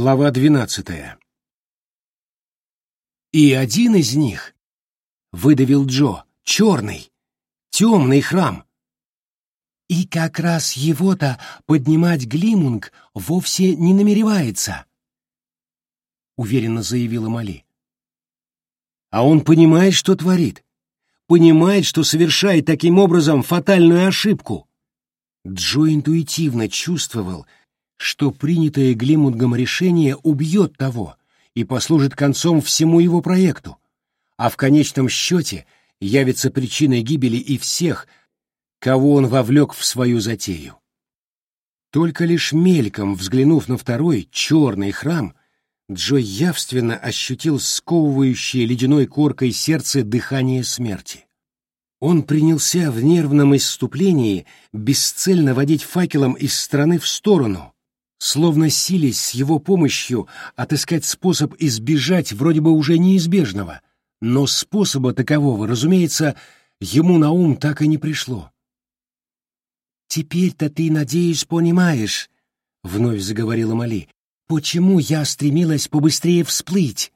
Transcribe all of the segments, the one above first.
Глава двенадцатая. «И один из них, — выдавил Джо, — черный, темный храм. И как раз его-то поднимать Глимунг вовсе не намеревается, — уверенно заявила Мали. А он понимает, что творит, понимает, что совершает таким образом фатальную ошибку. Джо интуитивно чувствовал, — что принятое Глимунгом решение убьет того и послужит концом всему его проекту, а в конечном счете явится причиной гибели и всех, кого он вовлек в свою затею. Только лишь мельком взглянув на второй, черный храм, Джо явственно ощутил сковывающее ледяной коркой сердце дыхание смерти. Он принялся в нервном исступлении бесцельно водить факелом из стороны в сторону, словно сились с его помощью отыскать способ избежать вроде бы уже неизбежного, но способа такового, разумеется, ему на ум так и не пришло. «Теперь-то ты, надеюсь, понимаешь», — вновь заговорила Мали, — «почему я стремилась побыстрее всплыть?»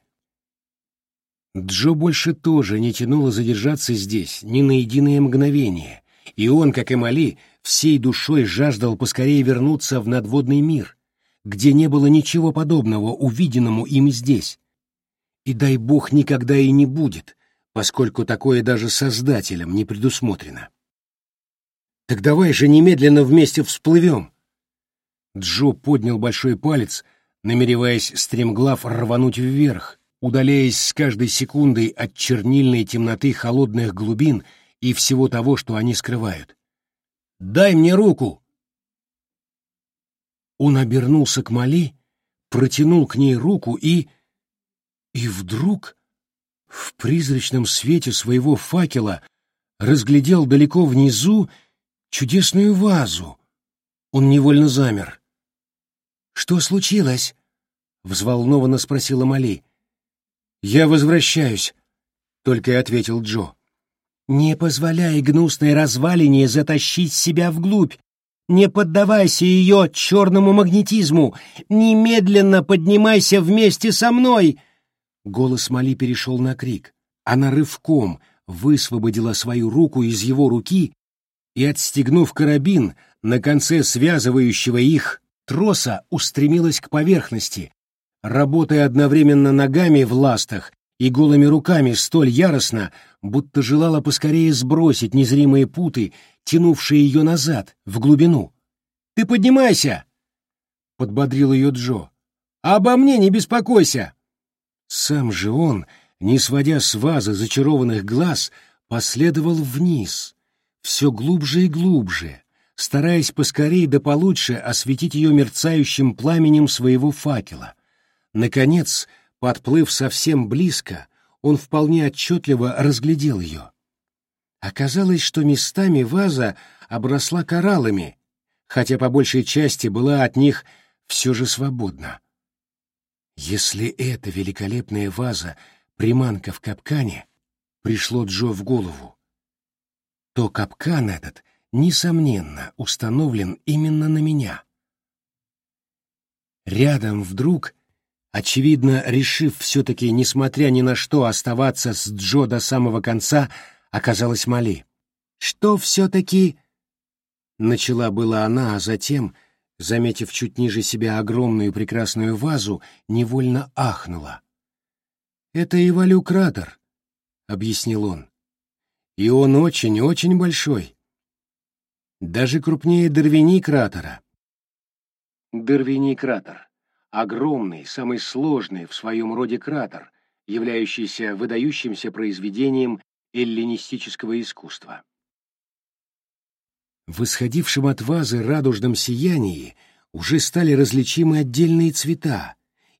Джо больше тоже не тянуло задержаться здесь ни на единое мгновение, и он, как и Мали, всей душой жаждал поскорее вернуться в надводный мир, где не было ничего подобного увиденному им здесь. И дай бог никогда и не будет, поскольку такое даже создателям не предусмотрено. Так давай же немедленно вместе всплывем. Джо поднял большой палец, намереваясь стремглав рвануть вверх, удаляясь с каждой секундой от чернильной темноты холодных глубин и всего того, что они скрывают. «Дай мне руку!» Он обернулся к Мали, протянул к ней руку и... И вдруг в призрачном свете своего факела разглядел далеко внизу чудесную вазу. Он невольно замер. «Что случилось?» — взволнованно спросила Мали. «Я возвращаюсь», — только и ответил Джо. «Не позволяй гнусной развалине затащить себя вглубь. Не поддавайся ее черному магнетизму! Немедленно поднимайся вместе со мной!» Голос Мали перешел на крик. Она рывком высвободила свою руку из его руки и, отстегнув карабин, на конце связывающего их троса устремилась к поверхности, работая одновременно ногами в ластах и голыми руками столь яростно, будто желала поскорее сбросить незримые путы тянувший ее назад, в глубину. «Ты поднимайся!» — подбодрил ее Джо. «Обо мне не беспокойся!» Сам же он, не сводя с вазы зачарованных глаз, последовал вниз, все глубже и глубже, стараясь поскорей да получше осветить ее мерцающим пламенем своего факела. Наконец, подплыв совсем близко, он вполне отчетливо разглядел ее. Оказалось, что местами ваза обросла кораллами, хотя по большей части была от них все же свободна. Если эта великолепная ваза — приманка в капкане, пришло Джо в голову, то капкан этот, несомненно, установлен именно на меня. Рядом вдруг, очевидно, решив все-таки, несмотря ни на что, оставаться с Джо до самого конца, — оказалась Мали. «Что все-таки...» Начала была она, а затем, заметив чуть ниже себя огромную прекрасную вазу, невольно ахнула. «Это Ивалю-кратер», — объяснил он. «И он очень-очень большой. Даже крупнее Дервини-кратера». Дервини-кратер — огромный, самый сложный в своем роде кратер, являющийся выдающимся произведением эллинистического искусства. В исходившем от вазы радужном сиянии уже стали различимы отдельные цвета,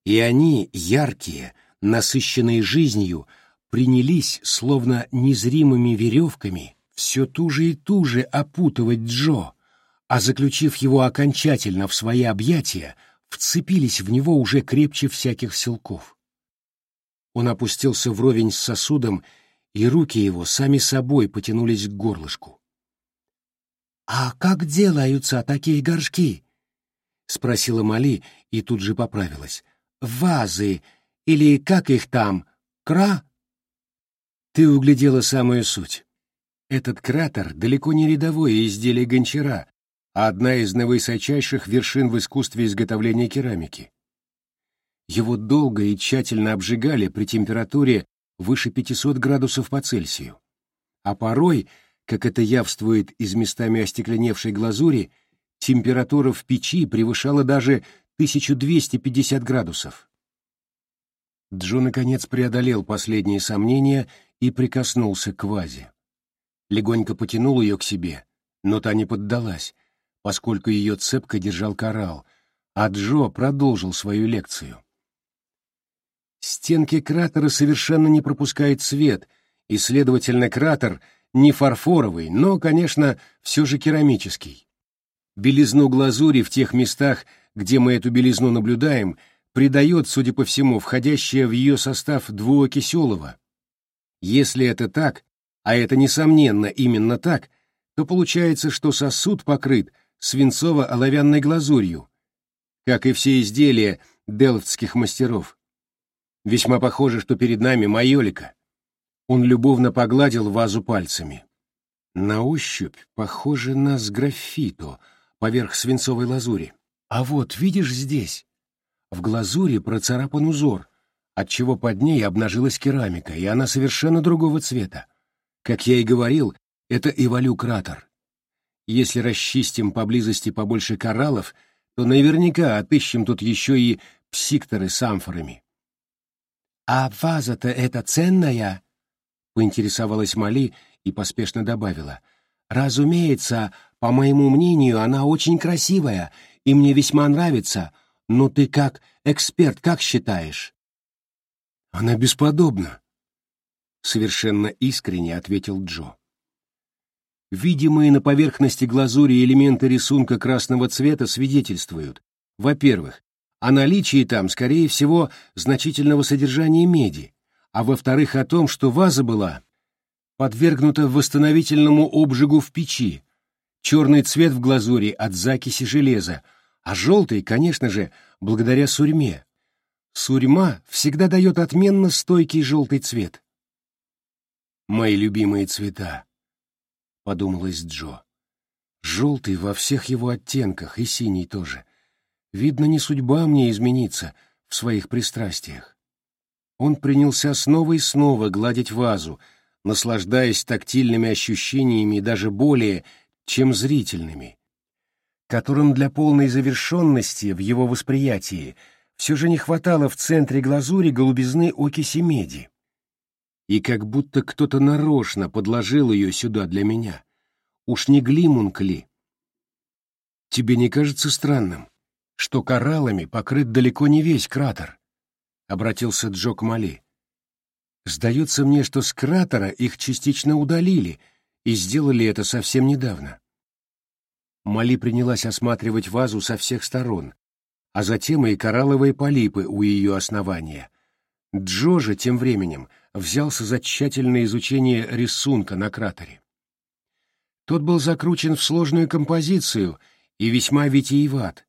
и они, яркие, насыщенные жизнью, принялись, словно незримыми веревками, все туже и туже опутывать Джо, а заключив его окончательно в свои объятия, вцепились в него уже крепче всяких силков. Он опустился вровень с сосудом и руки его сами собой потянулись к горлышку. «А как делаются такие горшки?» — спросила Мали и тут же поправилась. «Вазы, или как их там, кра?» Ты углядела самую суть. Этот кратер далеко не рядовое изделие гончара, одна из наивысочайших вершин в искусстве изготовления керамики. Его долго и тщательно обжигали при температуре выше 500 градусов по Цельсию. А порой, как это явствует из местами остекленевшей глазури, температура в печи превышала даже 1250 градусов. Джо наконец преодолел последние сомнения и прикоснулся к вазе. Легонько потянул ее к себе, но та не поддалась, поскольку ее цепко держал коралл, а Джо продолжил свою лекцию. Стенки кратера совершенно не пропускают свет, и, следовательно, кратер не фарфоровый, но, конечно, все же керамический. Белизну глазури в тех местах, где мы эту белизну наблюдаем, придает, судя по всему, входящее в ее состав двуокиселого. Если это так, а это, несомненно, именно так, то получается, что сосуд покрыт свинцово-оловянной глазурью, как и все изделия делфтских мастеров. Весьма похоже, что перед нами майолика. Он любовно погладил вазу пальцами. На ощупь похоже на сграфиту поверх свинцовой лазури. А вот, видишь здесь? В глазури процарапан узор, отчего под ней обнажилась керамика, и она совершенно другого цвета. Как я и говорил, это эволю-кратер. Если расчистим поблизости побольше кораллов, то наверняка отыщем тут еще и псикторы с амфорами. «А ваза-то эта ценная?» — поинтересовалась Мали и поспешно добавила. «Разумеется, по моему мнению, она очень красивая, и мне весьма нравится, но ты как эксперт как считаешь?» «Она бесподобна», — совершенно искренне ответил Джо. Видимые на поверхности глазури элементы рисунка красного цвета свидетельствуют, во-первых, о наличии там, скорее всего, значительного содержания меди, а во-вторых, о том, что ваза была подвергнута восстановительному обжигу в печи, черный цвет в глазури от закиси железа, а желтый, конечно же, благодаря сурьме. Сурьма всегда дает отменно стойкий желтый цвет. «Мои любимые цвета», — подумалось Джо. «Желтый во всех его оттенках и синий тоже. Видно, не судьба мне измениться в своих пристрастиях. Он принялся снова и снова гладить вазу, наслаждаясь тактильными ощущениями даже более, чем зрительными, которым для полной завершенности в его восприятии все же не хватало в центре глазури голубизны окиси меди. И как будто кто-то нарочно подложил ее сюда для меня. Уж не глимунг ли? Тебе не кажется странным, что кораллами покрыт далеко не весь кратер, — обратился Джо к Мали. Сдается мне, что с кратера их частично удалили, и сделали это совсем недавно. Мали принялась осматривать вазу со всех сторон, а затем и коралловые полипы у ее основания. Джо же тем временем взялся за тщательное изучение рисунка на кратере. Тот был закручен в сложную композицию и весьма витиеват,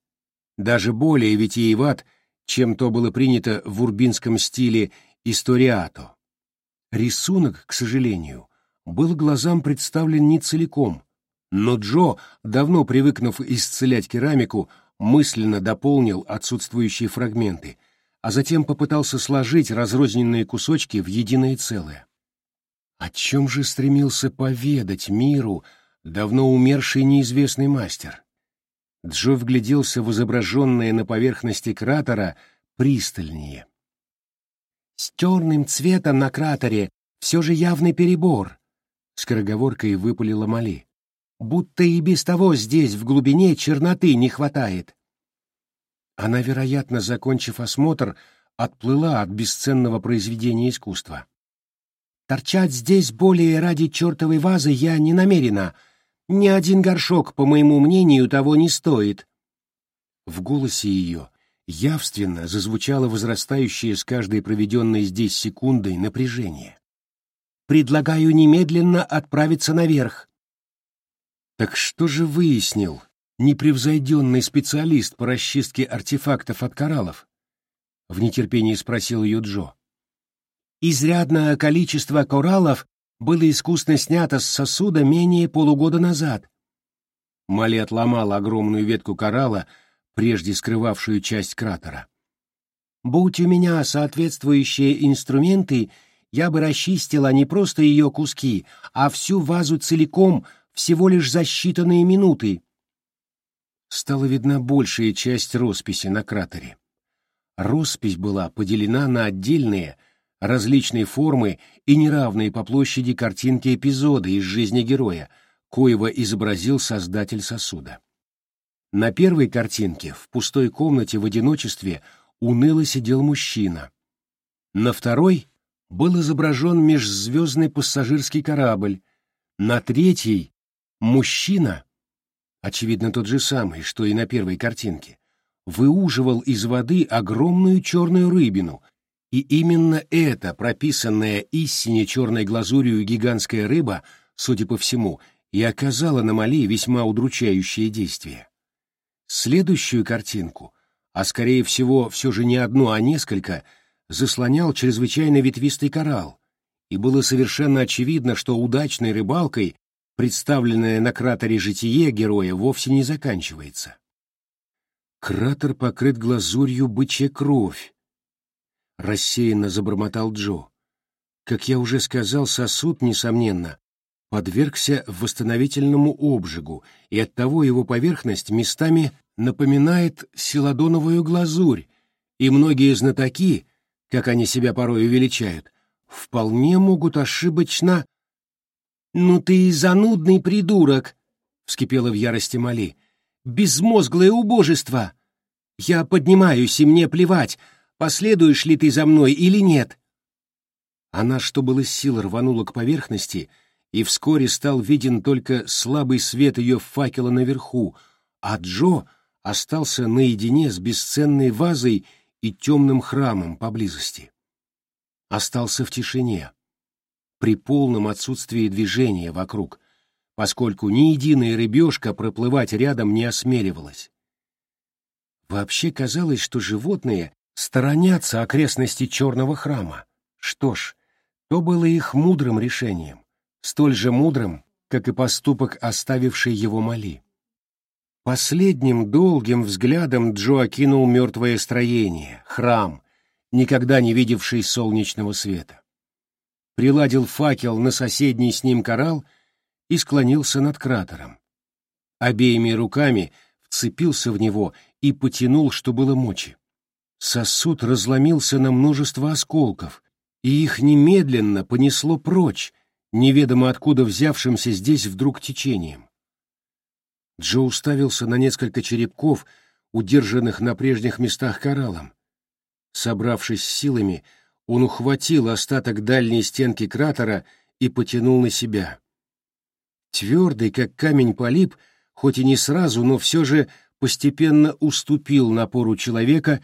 даже более витиеват, чем то было принято в урбинском стиле историато. Рисунок, к сожалению, был глазам представлен не целиком, но Джо, давно привыкнув исцелять керамику, мысленно дополнил отсутствующие фрагменты, а затем попытался сложить разрозненные кусочки в единое целое. О чем же стремился поведать миру давно умерший неизвестный мастер? Джо вгляделся в изображенное на поверхности кратера пристальнее. «С черным цветом на кратере все же явный перебор», — скороговоркой выпалила Мали. «Будто и без того здесь в глубине черноты не хватает». Она, вероятно, закончив осмотр, отплыла от бесценного произведения искусства. «Торчать здесь более ради чертовой вазы я не намерена», ни один горшок, по моему мнению, того не стоит. В голосе ее явственно зазвучало возрастающее с каждой проведенной здесь секундой напряжение. «Предлагаю немедленно отправиться наверх». «Так что же выяснил непревзойденный специалист по расчистке артефактов от кораллов? В нетерпении спросил ее Джо. Изрядное количество кораллов было искусно снято с сосуда менее полугода назад. Мали отломала огромную ветку коралла, прежде скрывавшую часть кратера. Будь у меня соответствующие инструменты, я бы расчистила не просто ее куски, а всю вазу целиком всего лишь за считанные минуты. Стала видна большая часть росписи на кратере. Роспись была поделена на отдельные, различные формы и неравные по площади картинки эпизода из жизни героя, коего изобразил создатель сосуда. На первой картинке в пустой комнате в одиночестве уныло сидел мужчина. На второй был изображен межзвездный пассажирский корабль. На третьей — мужчина, очевидно тот же самый, что и на первой картинке, выуживал из воды огромную черную рыбину, и именно эта прописанная истине черной глазурью гигантская рыба, судя по всему, и оказала на Мали весьма удручающее действие. Следующую картинку а скорее всего все же не одну, а несколько, заслонял чрезвычайно ветвистый коралл, и было совершенно очевидно, что удачной рыбалкой представленное на кратере житие героя вовсе не заканчивается. Кратер покрыт глазурью бычья кровь. Рассеянно забормотал Джо. Как я уже сказал, сосуд, несомненно, подвергся восстановительному обжигу, и оттого его поверхность местами напоминает селадоновую глазурь, и многие знатоки, как они себя порой величают, вполне могут ошибочно... «Ну ты и занудный придурок!» — вскипела в ярости Мали. «Безмозглое убожество! Я поднимаюсь, и мне плевать, последуешь ли ты за мной или нет!» Она, что было сил, рванула к поверхности, и вскоре стал виден только слабый свет ее факела наверху, а Джо остался наедине с бесценной вазой и темным храмом поблизости. Остался в тишине, при полном отсутствии движения вокруг, поскольку ни единая рыбешка проплывать рядом не осмеливалась. Вообще казалось, что животные сторонятся окрестностей черного храма. Что ж, то было их мудрым решением, столь же мудрым, как и поступок, оставивший его Мали. Последним долгим взглядом Джо окинул мертвое строение, храм, никогда не видевший солнечного света. Приладил факел на соседний с ним коралл и склонился над кратером. Обеими руками вцепился в него и потянул, что было мочи. Сосуд разломился на множество осколков, и их немедленно понесло прочь, неведомо откуда взявшимся здесь вдруг течением. Джо уставился на несколько черепков, удержанных на прежних местах кораллом. Собравшись силами, он ухватил остаток дальней стенки кратера и потянул на себя. Твердый, как камень полип, хоть и не сразу, но все же постепенно уступил напору человека,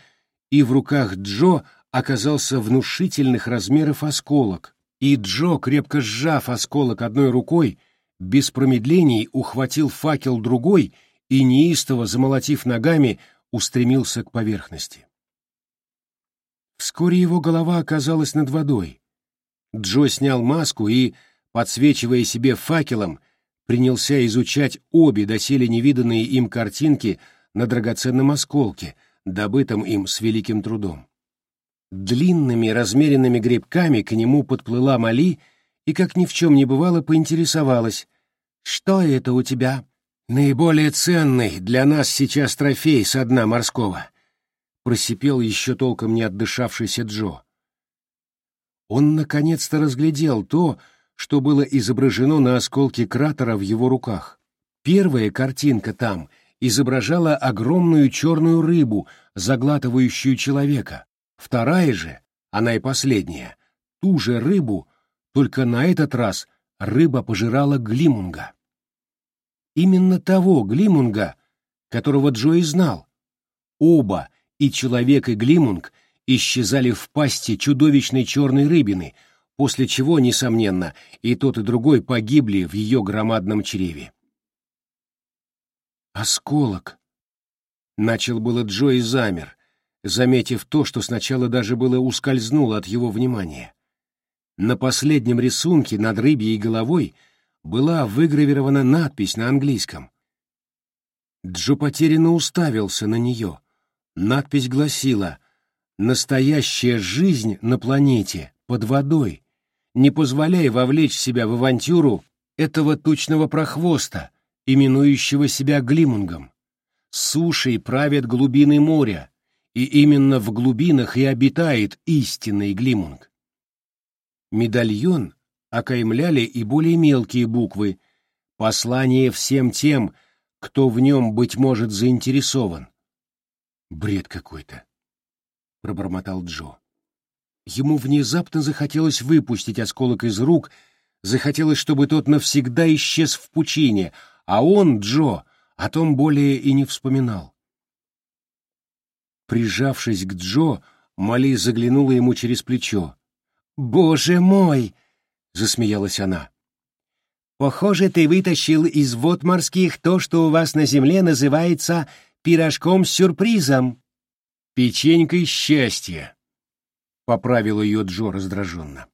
и в руках Джо оказался внушительных размеров осколок, и Джо, крепко сжав осколок одной рукой, без промедлений ухватил факел другой и, неистово замолотив ногами, устремился к поверхности. Вскоре его голова оказалась над водой. Джо снял маску и, подсвечивая себе факелом, принялся изучать обе доселе невиданные им картинки на драгоценном осколке, добытом им с великим трудом. Длинными размеренными грибками к нему подплыла Мали и, как ни в чем не бывало, поинтересовалась, «Что это у тебя?» «Наиболее ценный для нас сейчас трофей со дна морского», — просипел еще толком не отдышавшийся Джо. Он наконец-то разглядел то, что было изображено на осколке кратера в его руках. Первая картинка там изображала огромную черную рыбу, заглатывающую человека. Вторая же, она и последняя, ту же рыбу, только на этот раз рыба пожирала Глимунга. Именно того Глимунга, которого Джои знал. Оба, и человек, и Глимунг, исчезали в пасти чудовищной черной рыбины, после чего, несомненно, и тот, и другой погибли в ее громадном чреве. Осколок. Начал было Джо и замер, заметив то, что сначала даже было ускользнуло от его внимания. На последнем рисунке над рыбьей головой была выгравирована надпись на английском. Джо потерянно уставился на нее. Надпись гласила «Настоящая жизнь на планете, под водой. Не позволяй вовлечь себя в авантюру этого тучного прохвоста, именующего себя Глимунгом. Сушей правят глубины моря, и именно в глубинах и обитает истинный Глимунг. Медальон окаймляли и более мелкие буквы, послание всем тем, кто в нем, быть может, заинтересован. «Бред какой-то», — пробормотал Джо. Ему внезапно захотелось выпустить осколок из рук, захотелось, чтобы тот навсегда исчез в пучине, а он, Джо, о том более и не вспоминал. Прижавшись к Джо, Мали заглянула ему через плечо. «Боже мой!» — засмеялась она. «Похоже, ты вытащил из вод морских то, что у вас на земле называется пирожком с сюрпризом». «Печенькой счастья», — поправил ее Джо раздраженно.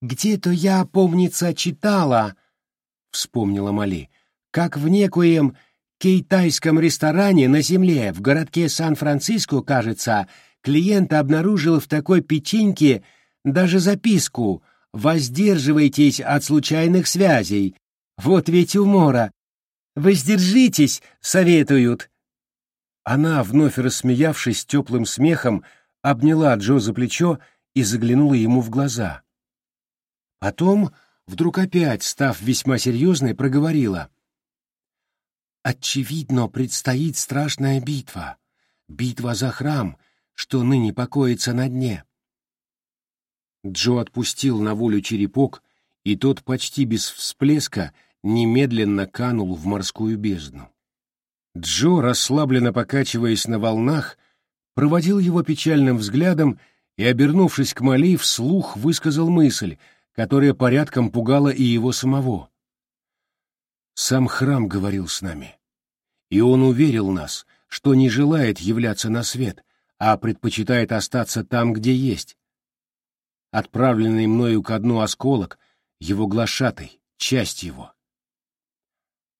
«Где-то я, помнится, читала», — вспомнила Мали, — «как в некоем китайском ресторане на земле в городке Сан-Франциско, кажется, клиент обнаружил в такой печеньке даже записку «Воздерживайтесь от случайных связей». Вот ведь умора. «Воздержитесь», — советуют. Она, вновь рассмеявшись теплым смехом, обняла Джо за плечо и заглянула ему в глаза. Потом, вдруг опять, став весьма серьезной, проговорила. «Очевидно, предстоит страшная битва. Битва за храм, что ныне покоится на дне». Джо отпустил на волю черепок, и тот почти без всплеска немедленно канул в морскую бездну. Джо, расслабленно покачиваясь на волнах, проводил его печальным взглядом и, обернувшись к Мали, вслух высказал мысль, которая порядком пугала и его самого. Сам храм говорил с нами, и он уверил нас, что не желает являться на свет, а предпочитает остаться там, где есть. Отправленный мною ко дну осколок, его глашатай, часть его.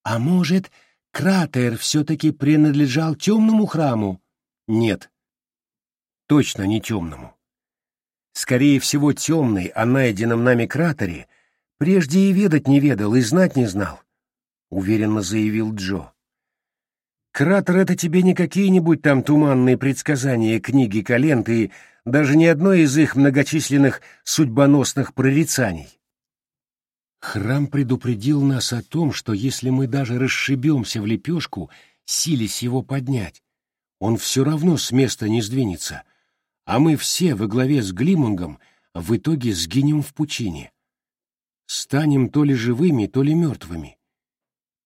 А может, кратер все-таки принадлежал темному храму? Нет, точно не темному. Скорее всего, темный о найденном нами кратере прежде и ведать не ведал, и знать не знал, — уверенно заявил Джо. Кратер — это тебе не какие-нибудь там туманные предсказания книги Каленты и даже не одно из их многочисленных судьбоносных прорицаний. Храм предупредил нас о том, что если мы даже расшибемся в лепешку, сились его поднять, он все равно с места не сдвинется, а мы все во главе с Глимунгом в итоге сгинем в пучине. Станем то ли живыми, то ли мертвыми.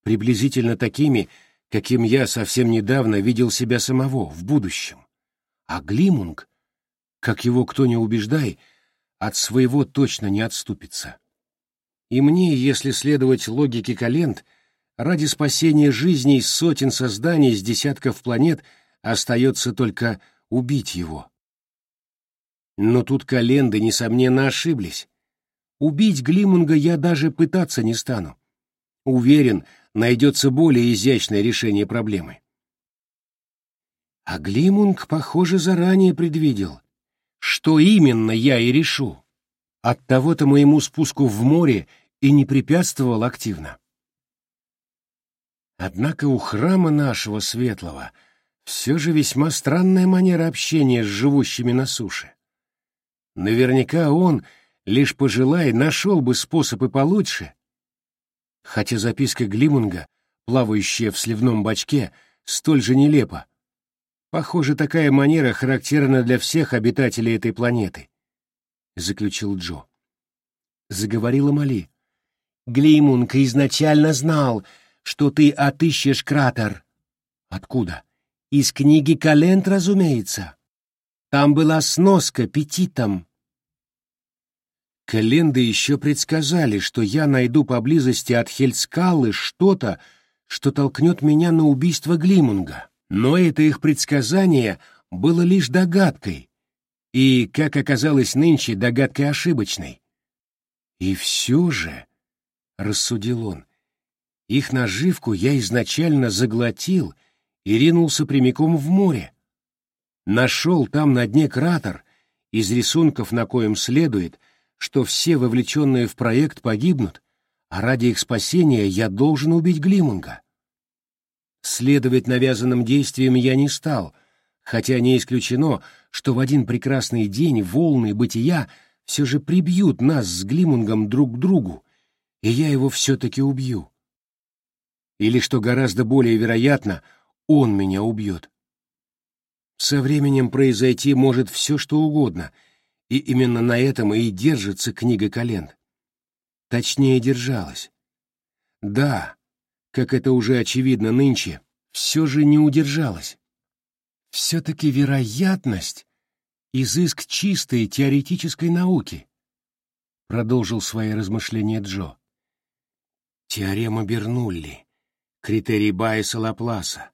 Приблизительно такими, каким я совсем недавно видел себя самого в будущем. А Глимунг, как его кто не убеждай, от своего точно не отступится. И мне, если следовать логике Калент, ради спасения жизней сотен созданий с десятков планет остается только убить его. Но тут Календы, несомненно, ошиблись. Убить Глимунга я даже пытаться не стану. Уверен, найдется более изящное решение проблемы. А Глимунг, похоже, заранее предвидел, что именно я и решу. От того-то моему спуску в море и не препятствовал активно. Однако у храма нашего светлого все же весьма странная манера общения с живущими на суше. Наверняка он, лишь пожелая, нашел бы способ и получше. Хотя записка Глимунга, плавающая в сливном бачке, столь же нелепа. Похоже, такая манера характерна для всех обитателей этой планеты заключил Джо. Заговорила Мали. Глеймунг изначально знал, что ты отыщешь кратер. Откуда? Из книги Калент, разумеется. Там была сноска петитом. Календы еще предсказали, что я найду поблизости от Хельскалы что-то, что толкнет меня на убийство Глимунга, но это их предсказание было лишь догадкой, и, как оказалось нынче, догадкой ошибочной. И все же, — рассудил он, — их наживку я изначально заглотил и ринулся прямиком в море. Нашел там на дне кратер, из рисунков на коем следует, что все вовлеченные в проект погибнут, а ради их спасения я должен убить Глимунга. Следовать навязанным действиям я не стал, хотя не исключено, что в один прекрасный день волны бытия все же прибьют нас с Глимунгом друг к другу, и я его все-таки убью. Или, что гораздо более вероятно, он меня убьет. Со временем произойти может все, что угодно, и именно на этом и держится книга Календ. Точнее, держалась. Да, как это уже очевидно нынче, все же не удержалась. Все-таки вероятность — изыск чистой теоретической науки, продолжил свои размышления Джо. Теорема Бернулли, критерий Байеса-Лапласа,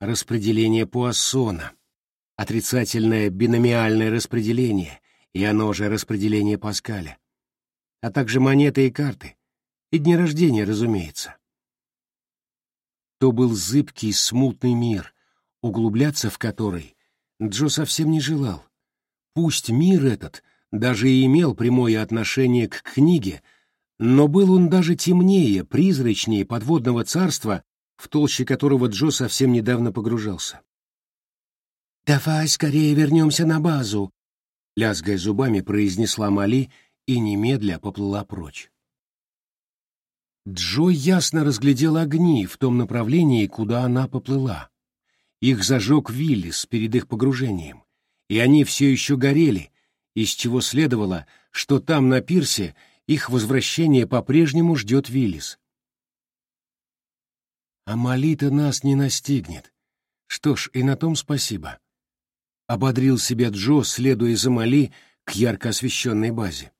распределение Пуассона, отрицательное биномиальное распределение и оно же распределение Паскаля, а также монеты и карты, и дни рождения, разумеется. То был зыбкий, смутный мир, углубляться в который Джо совсем не желал. Пусть мир этот даже и имел прямое отношение к книге, но был он даже темнее, призрачнее подводного царства, в толще которого Джо совсем недавно погружался. «Давай скорее вернемся на базу», — лязгая зубами произнесла Мали и немедля поплыла прочь. Джо ясно разглядел огни в том направлении, куда она поплыла. Их зажег Виллис перед их погружением, и они все еще горели, из чего следовало, что там, на пирсе, их возвращение по-прежнему ждет Виллис. А Молита нас не настигнет. Что ж, и на том спасибо. Ободрил себя Джо, следуя за Мали к ярко освещенной базе.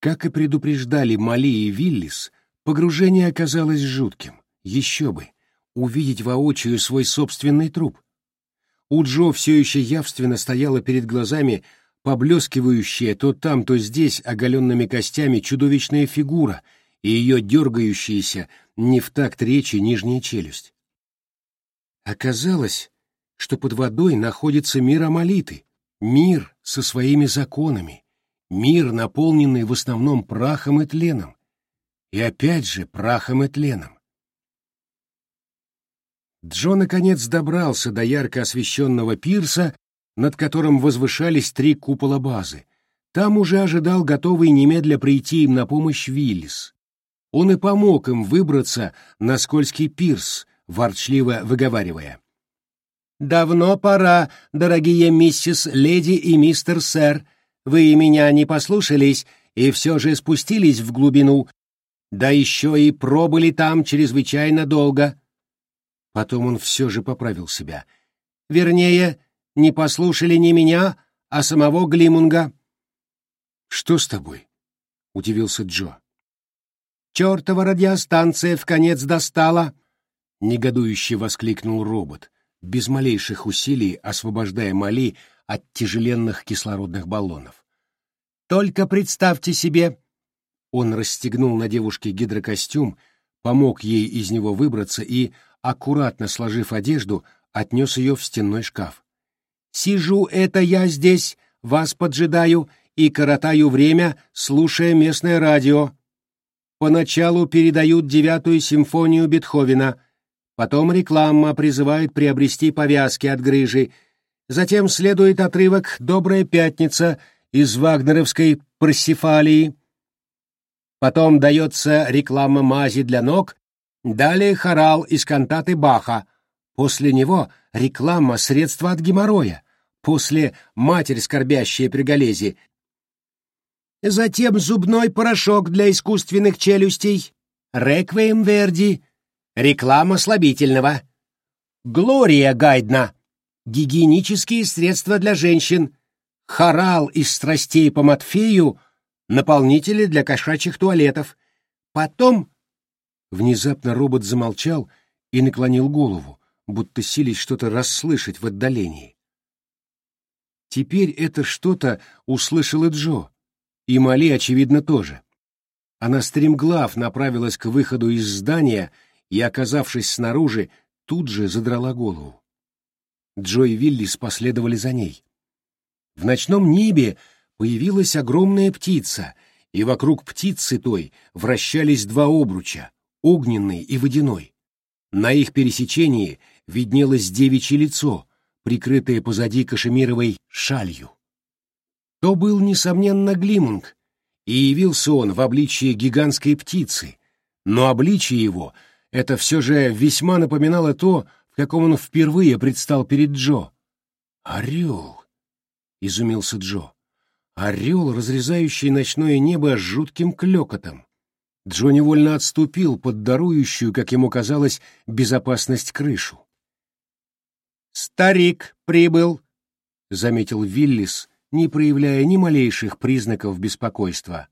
Как и предупреждали Мали и Виллис, погружение оказалось жутким. Еще бы, увидеть воочию свой собственный труп. У Джо все еще явственно стояла перед глазами поблескивающая то там, то здесь оголенными костями чудовищная фигура и ее дергающаяся не в такт речи нижняя челюсть. Оказалось, что под водой находится мир Амалиты, мир со своими законами, Мир, наполненный в основном прахом и тленом. И опять же прахом и тленом. Джо наконец добрался до ярко освещенного пирса, над которым возвышались три купола базы. Там уже ожидал готовый немедля прийти им на помощь Виллис. Он и помог им выбраться на скользкий пирс, ворчливо выговаривая. «Давно пора, дорогие миссис, леди и мистер сэр, вы меня не послушались и все же спустились в глубину, да еще и пробыли там чрезвычайно долго. Потом он все же поправил себя. Вернее, не послушали не меня, а самого Глимунга. «Что с тобой?» — удивился Джо. «Чертова радиостанция в конец достала!» — негодующе воскликнул робот, без малейших усилий освобождая Мали от тяжеленных кислородных баллонов. «Только представьте себе...» Он расстегнул на девушке гидрокостюм, помог ей из него выбраться и, аккуратно сложив одежду, отнес ее в стенной шкаф. «Сижу это я здесь, вас поджидаю и коротаю время, слушая местное радио. Поначалу передают девятую симфонию Бетховена, потом реклама призывает приобрести повязки от грыжи, Затем следует отрывок «Добрая пятница» из вагнеровской «Парсифалии». Потом дается реклама мази для ног, далее хорал из кантаты Баха. После него реклама средства от геморроя. После «Матерь, скорбящая при Галезе». Затем зубной порошок для искусственных челюстей. Реквием Верди. Реклама слабительного. Глория Гайдна гигиенические средства для женщин, хорал из страстей по Матфею, наполнители для кошачьих туалетов. Потом Внезапно робот замолчал и наклонил голову, будто сились что-то расслышать в отдалении. Теперь это что-то услышала Джо, и Мали, очевидно, тоже. Она стремглав направилась к выходу из здания и, оказавшись снаружи, тут же задрала голову. Джо и Виллис последовали за ней. В ночном небе появилась огромная птица, и вокруг птицы той вращались два обруча — огненный и водяной. На их пересечении виднелось девичье лицо, прикрытое позади кашемировой шалью. То был, несомненно, Глимунг, и явился он в обличии гигантской птицы, но обличие его — это все же весьма напоминало то, в каком он впервые предстал перед Джо. «Орел!» — изумился Джо. «Орел, разрезающий ночное небо жутким клёкотом». Джо невольно отступил под дарующую, как ему казалось, безопасность крышу. «Старик прибыл», — заметил Виллис, не проявляя ни малейших признаков беспокойства.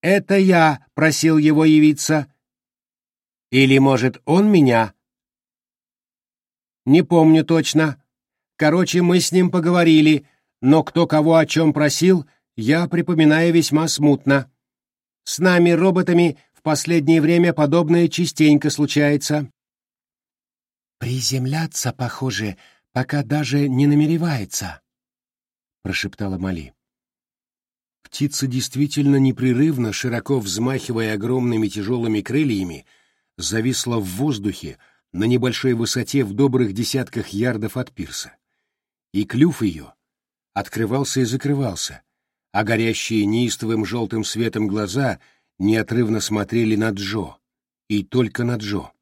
«Это я просил его явиться. Или, может, он меня?» «Не помню точно. Короче, мы с ним поговорили, но кто кого о чем просил, я припоминаю весьма смутно. С нами, роботами, в последнее время подобное частенько случается». «Приземляться, похоже, пока даже не намеревается», — прошептала Мали. Птица действительно непрерывно, широко взмахивая огромными тяжелыми крыльями, зависла в воздухе на небольшой высоте в добрых десятках ярдов от пирса. И клюв ее открывался и закрывался, а горящие неистовым желтым светом глаза неотрывно смотрели на Джо, и только на Джо.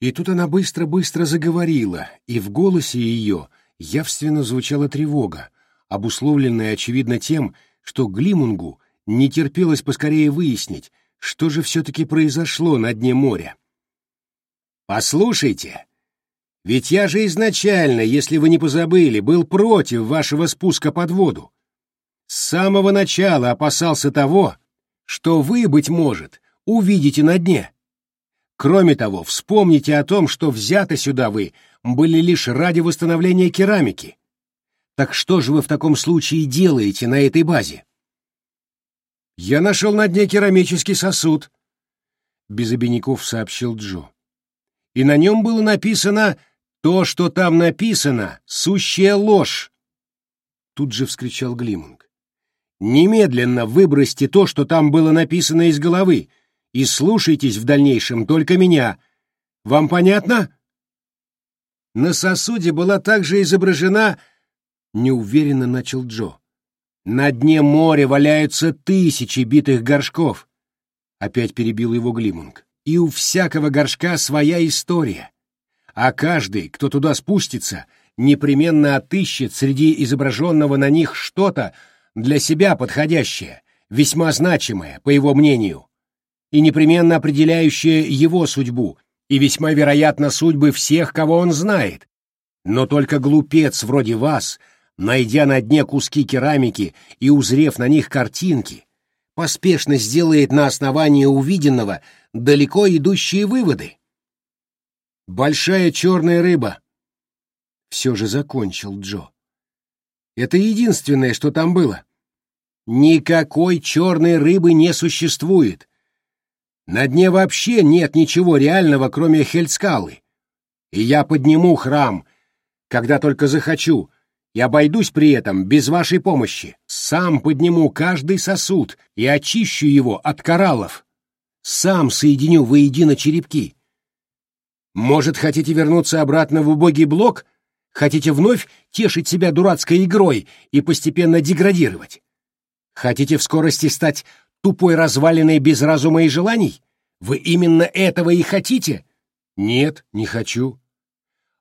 И тут она быстро-быстро заговорила, и в голосе ее явственно звучала тревога, обусловленная, очевидно, тем, что Глимунгу не терпелось поскорее выяснить, что же все-таки произошло на дне моря. «Послушайте, ведь я же изначально, если вы не позабыли, был против вашего спуска под воду. С самого начала опасался того, что вы, быть может, увидите на дне». Кроме того, вспомните о том, что взяты сюда вы были лишь ради восстановления керамики. Так что же вы в таком случае делаете на этой базе? Я нашел на дне керамический сосуд, без обиняков сообщил Джо. И на нем было написано «То, что там написано, сущая ложь!» Тут же вскричал Глимунг. «Немедленно выбросьте то, что там было написано из головы, и слушайтесь в дальнейшем только меня. Вам понятно? На сосуде была также изображена... Неуверенно начал Джо. На дне моря валяются тысячи битых горшков. Опять перебил его Глимунг. И у всякого горшка своя история. А каждый, кто туда спустится, непременно отыщет среди изображенного на них что-то для себя подходящее, весьма значимое, по его мнению и непременно определяющее его судьбу, и весьма вероятно судьбы всех, кого он знает. Но только глупец вроде вас, найдя на дне куски керамики и узрев на них картинки, поспешно сделает на основании увиденного далеко идущие выводы. «Большая черная рыба», — все же закончил Джо. «Это единственное, что там было. Никакой черной рыбы не существует. На дне вообще нет ничего реального, кроме Хельскалы. И я подниму храм, когда только захочу, и обойдусь при этом без вашей помощи. Сам подниму каждый сосуд и очищу его от кораллов. Сам соединю воедино черепки. Может, хотите вернуться обратно в убогий блок? Хотите вновь тешить себя дурацкой игрой и постепенно деградировать? Хотите в скорости стать тупой развалиной без разума и желаний? Вы именно этого и хотите? Нет, не хочу.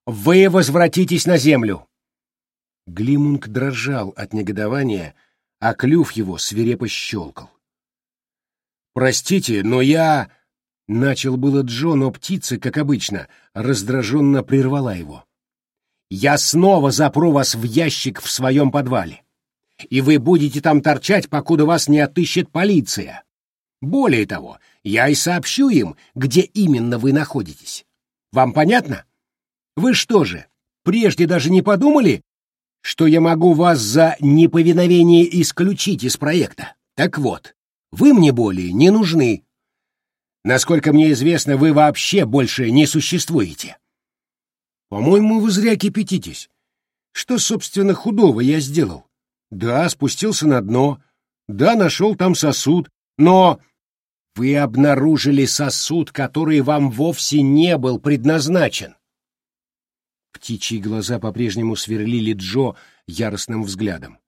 Вы возвратитесь на землю. Глимунг дрожал от негодования, а клюв его свирепо щелкал. «Простите, но я...» — начал было Джо, но птица, как обычно, раздраженно прервала его. «Я снова запру вас в ящик в своем подвале и вы будете там торчать, покуда вас не отыщет полиция. Более того, я и сообщу им, где именно вы находитесь. Вам понятно? Вы что же, прежде даже не подумали, что я могу вас за неповиновение исключить из проекта? Так вот, вы мне более не нужны. Насколько мне известно, вы вообще больше не существуете. По-моему, вы зря кипятитесь. Что, собственно, худого я сделал? Да, спустился на дно. Да, нашел там сосуд. Но вы обнаружили сосуд, который вам вовсе не был предназначен. Птичьи глаза по-прежнему сверлили Джо яростным взглядом.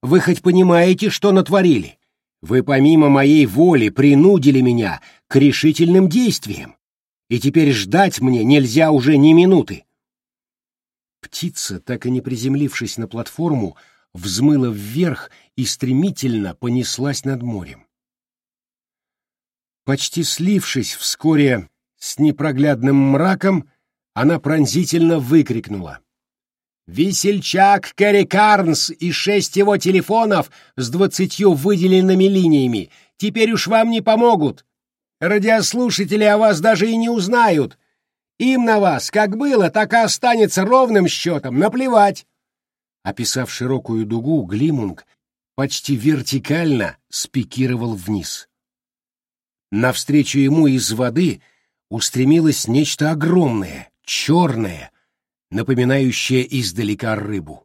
Вы хоть понимаете, что натворили? Вы помимо моей воли принудили меня к решительным действиям, и теперь ждать мне нельзя уже ни минуты. Птица, так и не приземлившись на платформу, взмыла вверх и стремительно понеслась над морем. Почти слившись вскоре с непроглядным мраком, она пронзительно выкрикнула. «Весельчак Кэрри Карнс и шесть его телефонов с двадцатью выделенными линиями теперь уж вам не помогут. Радиослушатели о вас даже и не узнают. Им на вас, как было, так и останется ровным счетом, наплевать». Описав широкую дугу, Глимунг почти вертикально спикировал вниз. Навстречу ему из воды устремилось нечто огромное, черное, напоминающее издалека рыбу.